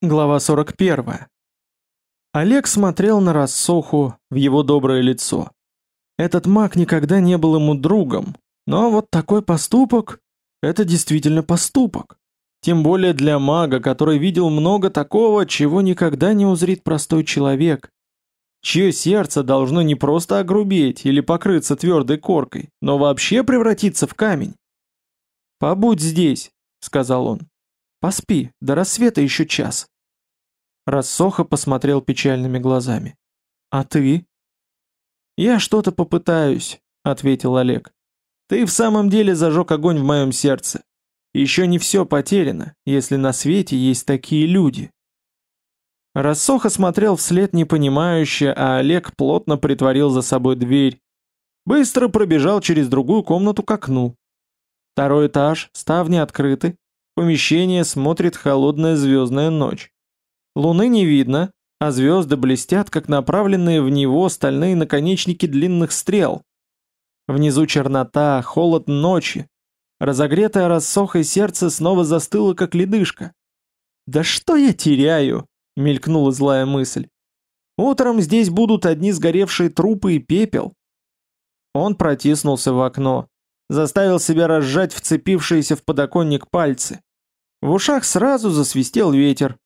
Глава 41. Олег смотрел на Рассоху в его доброе лицо. Этот маг никогда не был ему другом, но вот такой поступок — это действительно поступок. Тем более для мага, который видел много такого, чего никогда не узрит простой человек, чье сердце должно не просто огрубеть или покрыться твердой коркой, но вообще превратиться в камень. «Побудь здесь», — сказал он. Поспи, до рассвета еще час. Рассоха посмотрел печальными глазами. А ты? Я что-то попытаюсь, ответил Олег. Ты в самом деле зажег огонь в моем сердце. Еще не все потеряно, если на свете есть такие люди. Рассоха смотрел вслед непонимающе, а Олег плотно притворил за собой дверь. Быстро пробежал через другую комнату к окну. Второй этаж, ставни открыты, помещение смотрит холодная звездная ночь. Луны не видно, а звезды блестят, как направленные в него стальные наконечники длинных стрел. Внизу чернота, холод ночи. Разогретое рассохой сердце снова застыло, как ледышка. «Да что я теряю?» — мелькнула злая мысль. «Утром здесь будут одни сгоревшие трупы и пепел». Он протиснулся в окно, заставил себя разжать вцепившиеся в подоконник пальцы. В ушах сразу засвистел ветер.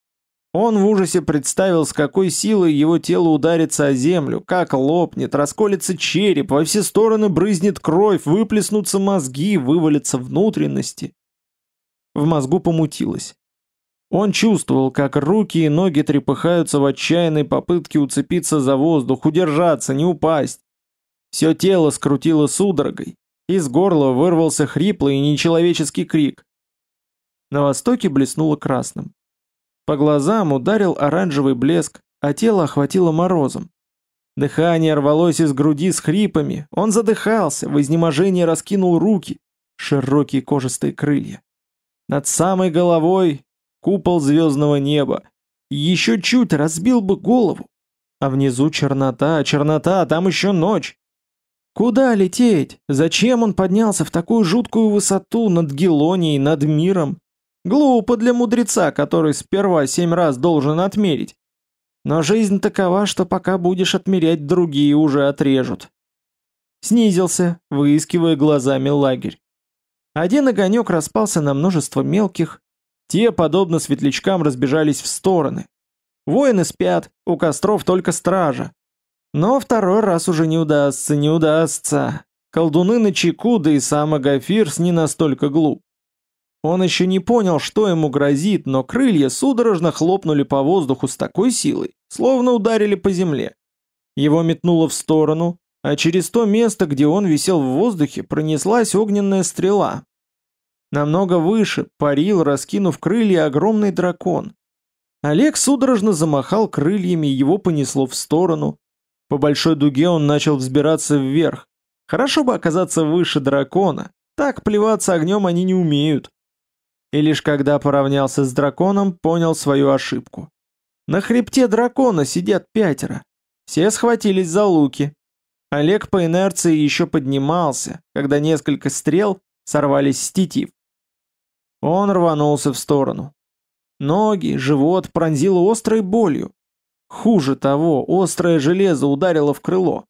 Он в ужасе представил, с какой силой его тело ударится о землю, как лопнет, расколется череп, во все стороны брызнет кровь, выплеснутся мозги, вывалятся внутренности. В мозгу помутилось. Он чувствовал, как руки и ноги трепыхаются в отчаянной попытке уцепиться за воздух, удержаться, не упасть. Все тело скрутило судорогой. Из горла вырвался хриплый и нечеловеческий крик. На востоке блеснуло красным. По глазам ударил оранжевый блеск, а тело охватило морозом. Дыхание рвалось из груди с хрипами, он задыхался, в изнеможении раскинул руки, широкие кожистые крылья. Над самой головой купол звездного неба. Еще чуть разбил бы голову. А внизу чернота, чернота, там еще ночь. Куда лететь? Зачем он поднялся в такую жуткую высоту над Гелонией, над миром? Глупо для мудреца, который сперва семь раз должен отмерить. Но жизнь такова, что пока будешь отмерять, другие уже отрежут. Снизился, выискивая глазами лагерь. Один огонек распался на множество мелких, те, подобно светлячкам, разбежались в стороны. Воины спят, у костров только стража. Но второй раз уже не удастся, не удастся. Колдуны на чеку, да и сам Агафирс не настолько глуп. Он еще не понял, что ему грозит, но крылья судорожно хлопнули по воздуху с такой силой, словно ударили по земле. Его метнуло в сторону, а через то место, где он висел в воздухе, пронеслась огненная стрела. Намного выше парил, раскинув крылья, огромный дракон. Олег судорожно замахал крыльями, его понесло в сторону. По большой дуге он начал взбираться вверх. Хорошо бы оказаться выше дракона. Так плеваться огнем они не умеют и лишь когда поравнялся с драконом, понял свою ошибку. На хребте дракона сидят пятеро. Все схватились за луки. Олег по инерции еще поднимался, когда несколько стрел сорвались с тетив. Он рванулся в сторону. Ноги, живот пронзило острой болью. Хуже того, острое железо ударило в крыло.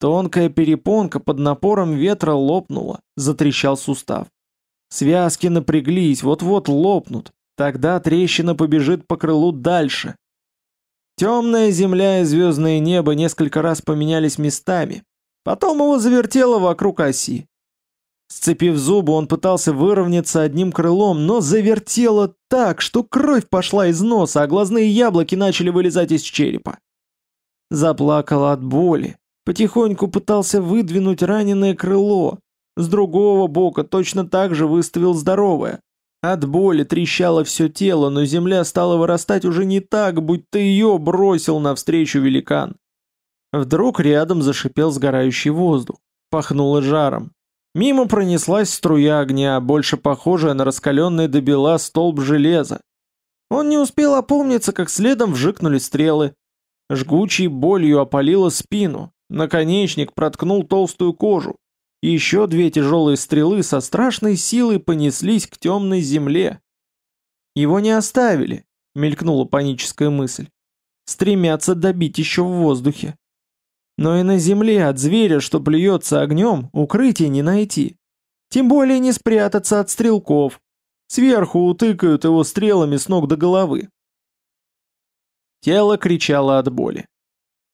Тонкая перепонка под напором ветра лопнула, затрещал сустав. Связки напряглись, вот-вот лопнут. Тогда трещина побежит по крылу дальше. Темная земля и звездное небо несколько раз поменялись местами. Потом его завертело вокруг оси. Сцепив зубы, он пытался выровняться одним крылом, но завертело так, что кровь пошла из носа, а глазные яблоки начали вылезать из черепа. Заплакал от боли. Потихоньку пытался выдвинуть раненое крыло, с другого бока точно так же выставил здоровое. От боли трещало все тело, но земля стала вырастать уже не так, будто ее бросил навстречу великан. Вдруг рядом зашипел сгорающий воздух. Пахнуло жаром. Мимо пронеслась струя огня, больше похожая на раскаленный до бела столб железа. Он не успел опомниться, как следом вжикнули стрелы. Жгучей болью опалило спину. Наконечник проткнул толстую кожу. Еще две тяжелые стрелы со страшной силой понеслись к темной земле. Его не оставили. — мелькнула паническая мысль. «Стремятся добить еще в воздухе. Но и на земле от зверя, что плюется огнем, укрытия не найти. Тем более не спрятаться от стрелков. Сверху утыкают его стрелами с ног до головы. Тело кричало от боли.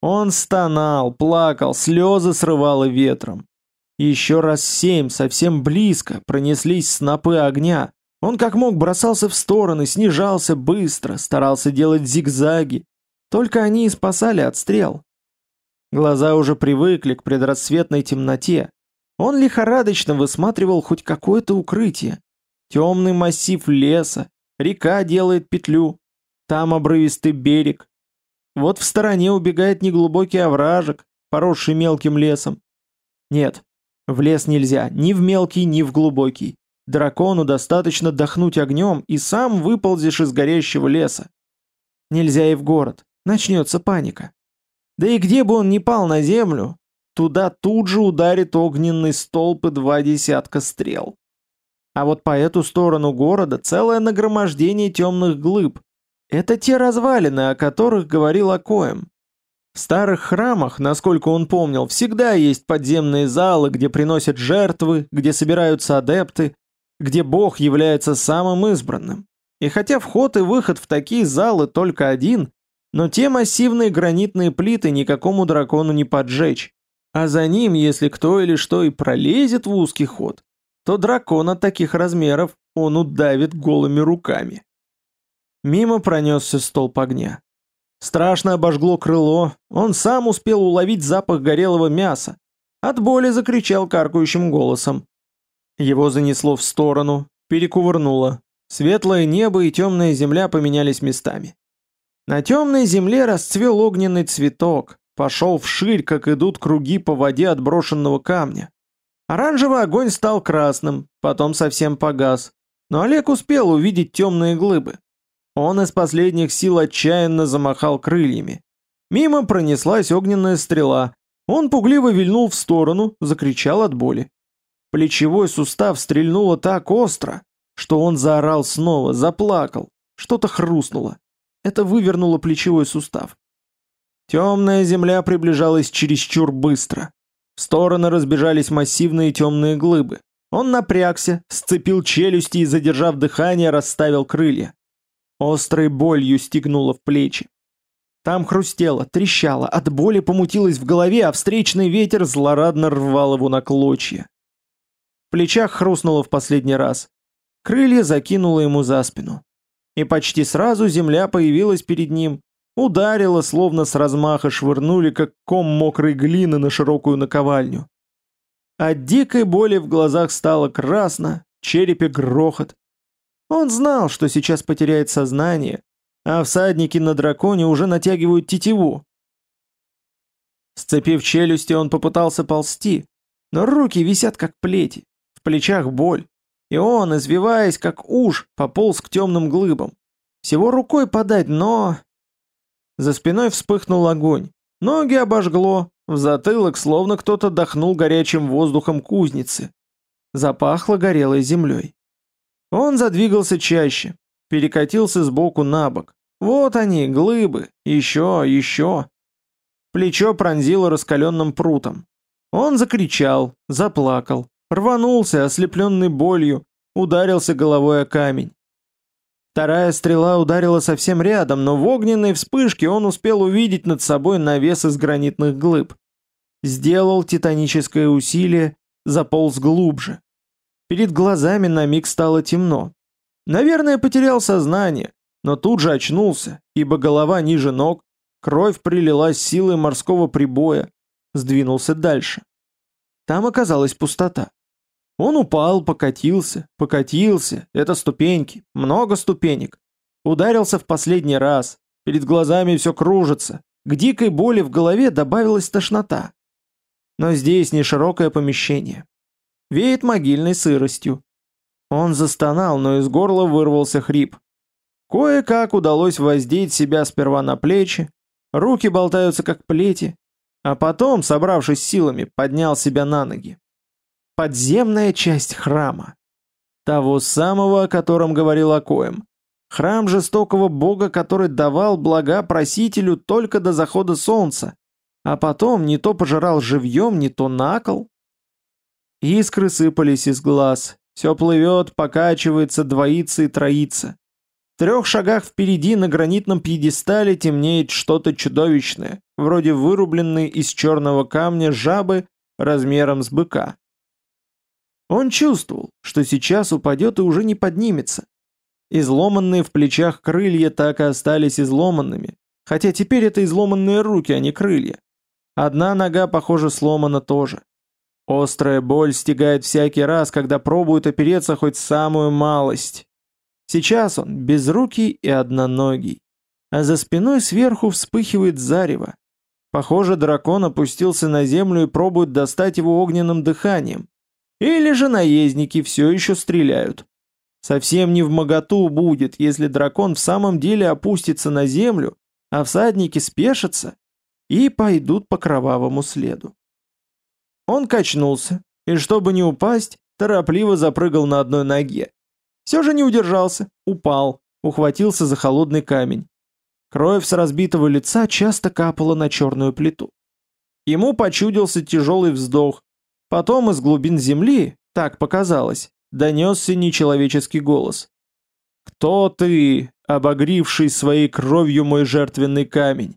Он стонал, плакал, слезы срывало ветром. Еще раз семь, совсем близко, пронеслись снопы огня. Он как мог бросался в стороны, снижался быстро, старался делать зигзаги. Только они и спасали от стрел. Глаза уже привыкли к предрассветной темноте. Он лихорадочно высматривал хоть какое-то укрытие. Темный массив леса, река делает петлю, там обрывистый берег. Вот в стороне убегает неглубокий овражек, поросший мелким лесом. Нет, в лес нельзя, ни в мелкий, ни в глубокий. Дракону достаточно дохнуть огнем, и сам выползешь из горящего леса. Нельзя и в город, начнется паника. Да и где бы он ни пал на землю, Туда тут же ударит огненный столб и два десятка стрел. А вот по эту сторону города целое нагромождение темных глыб. Это те развалины, о которых говорил Акоем. В старых храмах, насколько он помнил, всегда есть подземные залы, где приносят жертвы, где собираются адепты, где Бог является самым избранным. И хотя вход и выход в такие залы только один, но те массивные гранитные плиты никакому дракону не поджечь. А за ним, если кто или что и пролезет в узкий ход, то дракона таких размеров он удавит голыми руками. Мимо пронесся столб огня. Страшно обожгло крыло, он сам успел уловить запах горелого мяса. От боли закричал каркающим голосом. Его занесло в сторону, перекувырнуло. Светлое небо и темная земля поменялись местами. На темной земле расцвел огненный цветок, Пошел вширь, как идут круги по воде от брошенного камня. Оранжевый огонь стал красным, потом совсем погас. Но Олег успел увидеть темные глыбы. Он из последних сил отчаянно замахал крыльями. Мимо пронеслась огненная стрела. Он пугливо вильнул в сторону, закричал от боли. Плечевой сустав стрельнуло так остро, что он заорал снова, заплакал. Что-то хрустнуло. Это вывернуло плечевой сустав. Темная земля приближалась чересчур быстро. В стороны разбежались массивные темные глыбы. Он напрягся, сцепил челюсти и, задержав дыхание, расставил крылья. Острой болью стегнуло в плечи. Там хрустело, трещало, от боли помутилось в голове, а встречный ветер злорадно рвал его на клочья. В плечах хрустнуло в последний раз. Крылья закинуло ему за спину. И почти сразу земля появилась перед ним, Ударило, словно с размаха швырнули, как ком мокрой глины на широкую наковальню. От дикой боли в глазах стало красно, черепе грохот. Он знал, что сейчас потеряет сознание, а всадники на драконе уже натягивают тетиву. Сцепив челюсти, он попытался ползти, но руки висят как плети, в плечах боль, и он, извиваясь как уж, пополз к темным глыбам. Всего рукой подать, но за спиной вспыхнул огонь. Ноги обожгло, в затылок словно кто-то дохнул горячим воздухом кузницы. Запахло горелой землей. Он задвигался чаще, перекатился сбоку на бок. Вот они, глыбы, еще, еще. Плечо пронзило раскаленным прутом. Он закричал, заплакал, рванулся, ослепленный болью, ударился головой о камень. Вторая стрела ударила совсем рядом, но в огненной вспышке он успел увидеть над собой навес из гранитных глыб. Сделал титаническое усилие, заполз глубже. Перед глазами на миг стало темно. Наверное, потерял сознание, но тут же очнулся, ибо голова ниже ног, кровь прилилась силой морского прибоя, сдвинулся дальше. Там оказалась пустота. Он упал, покатился, покатился, это ступеньки, много ступенек. Ударился в последний раз, перед глазами все кружится, к дикой боли в голове добавилась тошнота. Но здесь не широкое помещение. Веет могильной сыростью. Он застонал, но из горла вырвался хрип. Кое-как удалось воздеть себя сперва на плечи, руки болтаются как плети, а потом, собравшись силами, поднял себя на ноги подземная часть храма. Того самого, о котором говорил Акоем. Храм жестокого бога, который давал блага просителю только до захода солнца, а потом не то пожирал живьем, не то накол. Искры сыпались из глаз, все плывет, покачивается, двоится и троится. В трех шагах впереди на гранитном пьедестале темнеет что-то чудовищное, вроде вырубленной из черного камня жабы размером с быка. Он чувствовал, что сейчас упадет и уже не поднимется. Изломанные в плечах крылья так и остались изломанными, хотя теперь это изломанные руки, а не крылья. Одна нога, похоже, сломана тоже. Острая боль стигает всякий раз, когда пробует опереться хоть самую малость. Сейчас он безрукий и одноногий, а за спиной сверху вспыхивает зарево. Похоже, дракон опустился на землю и пробует достать его огненным дыханием. Или же наездники все еще стреляют. Совсем не в моготу будет, если дракон в самом деле опустится на землю, а всадники спешатся и пойдут по кровавому следу. Он качнулся, и чтобы не упасть, торопливо запрыгал на одной ноге. Все же не удержался, упал, ухватился за холодный камень. Кровь с разбитого лица часто капала на черную плиту. Ему почудился тяжелый вздох. Потом из глубин земли, так показалось, донесся нечеловеческий голос. «Кто ты, обогривший своей кровью мой жертвенный камень?»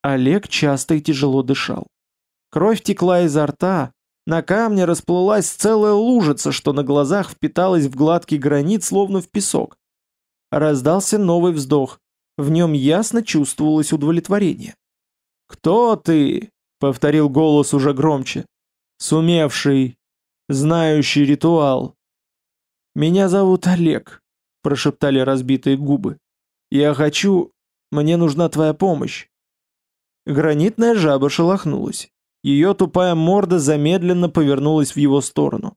Олег часто и тяжело дышал. Кровь текла изо рта, на камне расплылась целая лужица, что на глазах впиталась в гладкий гранит, словно в песок. Раздался новый вздох. В нем ясно чувствовалось удовлетворение. «Кто ты?» — повторил голос уже громче. «Сумевший, знающий ритуал». «Меня зовут Олег», — прошептали разбитые губы. «Я хочу... Мне нужна твоя помощь». Гранитная жаба шелохнулась. Ее тупая морда замедленно повернулась в его сторону.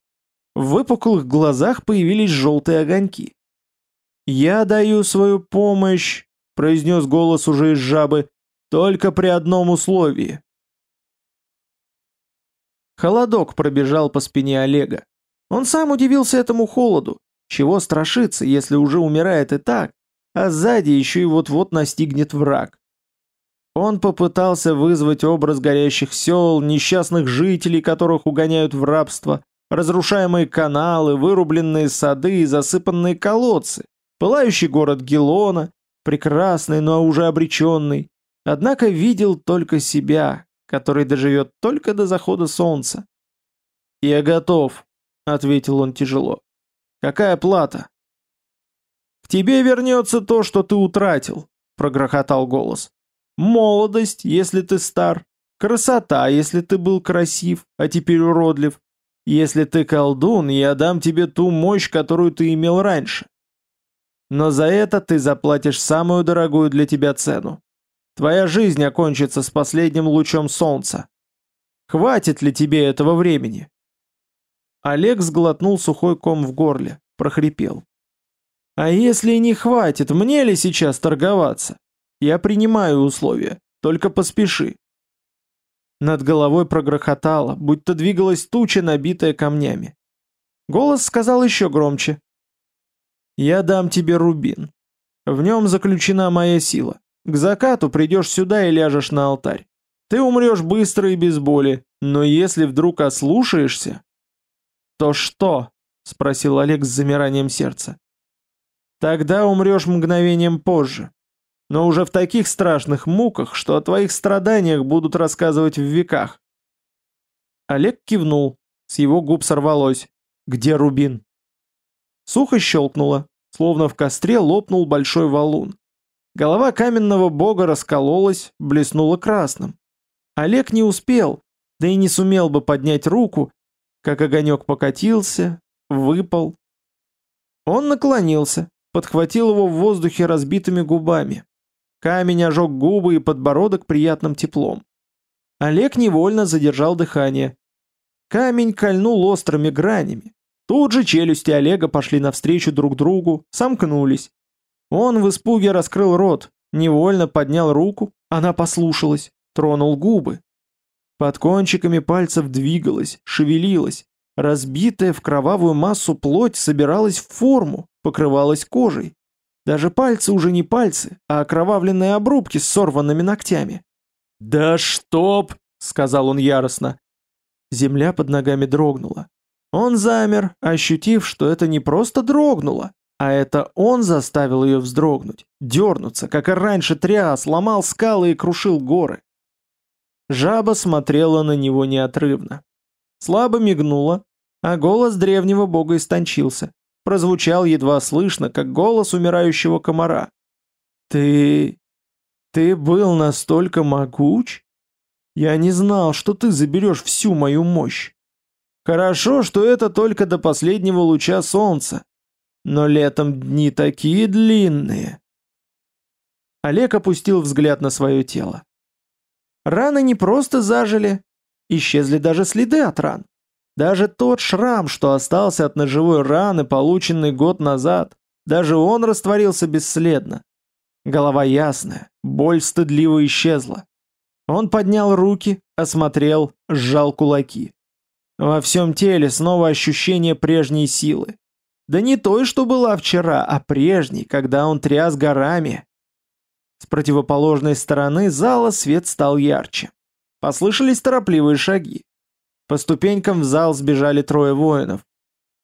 В выпуклых глазах появились желтые огоньки. «Я даю свою помощь произнес голос уже из жабы, только при одном условии. Холодок пробежал по спине Олега. Он сам удивился этому холоду. Чего страшиться, если уже умирает и так, а сзади еще и вот-вот настигнет враг. Он попытался вызвать образ горящих сел, несчастных жителей, которых угоняют в рабство, разрушаемые каналы, вырубленные сады и засыпанные колодцы, пылающий город Гелона, прекрасный, но уже обреченный, однако видел только себя, который доживет только до захода солнца. «Я готов», — ответил он тяжело. «Какая плата?» «К тебе вернется то, что ты утратил», — прогрохотал голос. «Молодость, если ты стар, красота, если ты был красив, а теперь уродлив. Если ты колдун, я дам тебе ту мощь, которую ты имел раньше. Но за это ты заплатишь самую дорогую для тебя цену. Твоя жизнь окончится с последним лучом солнца. Хватит ли тебе этого времени?» Олег сглотнул сухой ком в горле, прохрипел. «А если не хватит, мне ли сейчас торговаться? Я принимаю условия, только поспеши». Над головой прогрохотало, будто двигалась туча, набитая камнями. Голос сказал еще громче. Я дам тебе рубин. В нем заключена моя сила. К закату придешь сюда и ляжешь на алтарь. Ты умрешь быстро и без боли, но если вдруг ослушаешься... То что? Спросил Олег с замиранием сердца. Тогда умрешь мгновением позже. Но уже в таких страшных муках, что о твоих страданиях будут рассказывать в веках. Олег кивнул. С его губ сорвалось. «Где рубин?» Сухо щелкнуло, словно в костре лопнул большой валун. Голова каменного бога раскололась, блеснула красным. Олег не успел, да и не сумел бы поднять руку, как огонек покатился, выпал. Он наклонился, подхватил его в воздухе разбитыми губами. Камень ожег губы и подбородок приятным теплом. Олег невольно задержал дыхание. Камень кольнул острыми гранями, Тут же челюсти Олега пошли навстречу друг другу, сомкнулись. Он в испуге раскрыл рот, невольно поднял руку, она послушалась, тронул губы. Под кончиками пальцев двигалась, шевелилась, разбитая в кровавую массу плоть собиралась в форму, покрывалась кожей. Даже пальцы уже не пальцы, а окровавленные обрубки с сорванными ногтями. «Да чтоб!» — сказал он яростно. Земля под ногами дрогнула. Он замер, ощутив, что это не просто дрогнуло, а это он заставил ее вздрогнуть, дернуться, как и раньше тряс, ломал скалы и крушил горы. Жаба смотрела на него неотрывно. Слабо мигнула, а голос древнего бога истончился. Прозвучал едва слышно, как голос умирающего комара. «Ты... ты был настолько могуч? Я не знал, что ты заберешь всю мою мощь. Хорошо, что это только до последнего луча солнца. Но летом дни такие длинные». Олег опустил взгляд на свое тело. Раны не просто зажили, исчезли даже следы от ран. Даже тот шрам, что остался от ножевой раны, полученный год назад, даже он растворился бесследно. Голова ясная, боль стыдливо исчезла. Он поднял руки, осмотрел, сжал кулаки. Во всем теле снова ощущение прежней силы. Да не той, что была вчера, а прежней, когда он тряс горами. С противоположной стороны зала свет стал ярче. Послышались торопливые шаги. По ступенькам в зал сбежали трое воинов.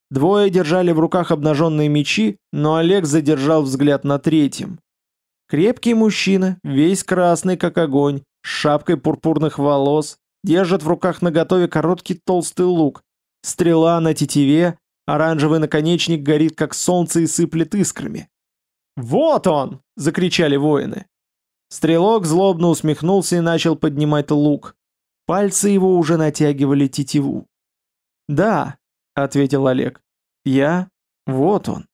Двое держали в руках обнаженные мечи, но Олег задержал взгляд на третьем. Крепкий мужчина, весь красный как огонь, с шапкой пурпурных волос, держит в руках наготове короткий толстый лук. Стрела на тетиве, оранжевый наконечник горит как солнце и сыплет искрами. «Вот он!» — закричали воины. Стрелок злобно усмехнулся и начал поднимать лук. Пальцы его уже натягивали тетиву. «Да», — ответил Олег, — «я... вот он».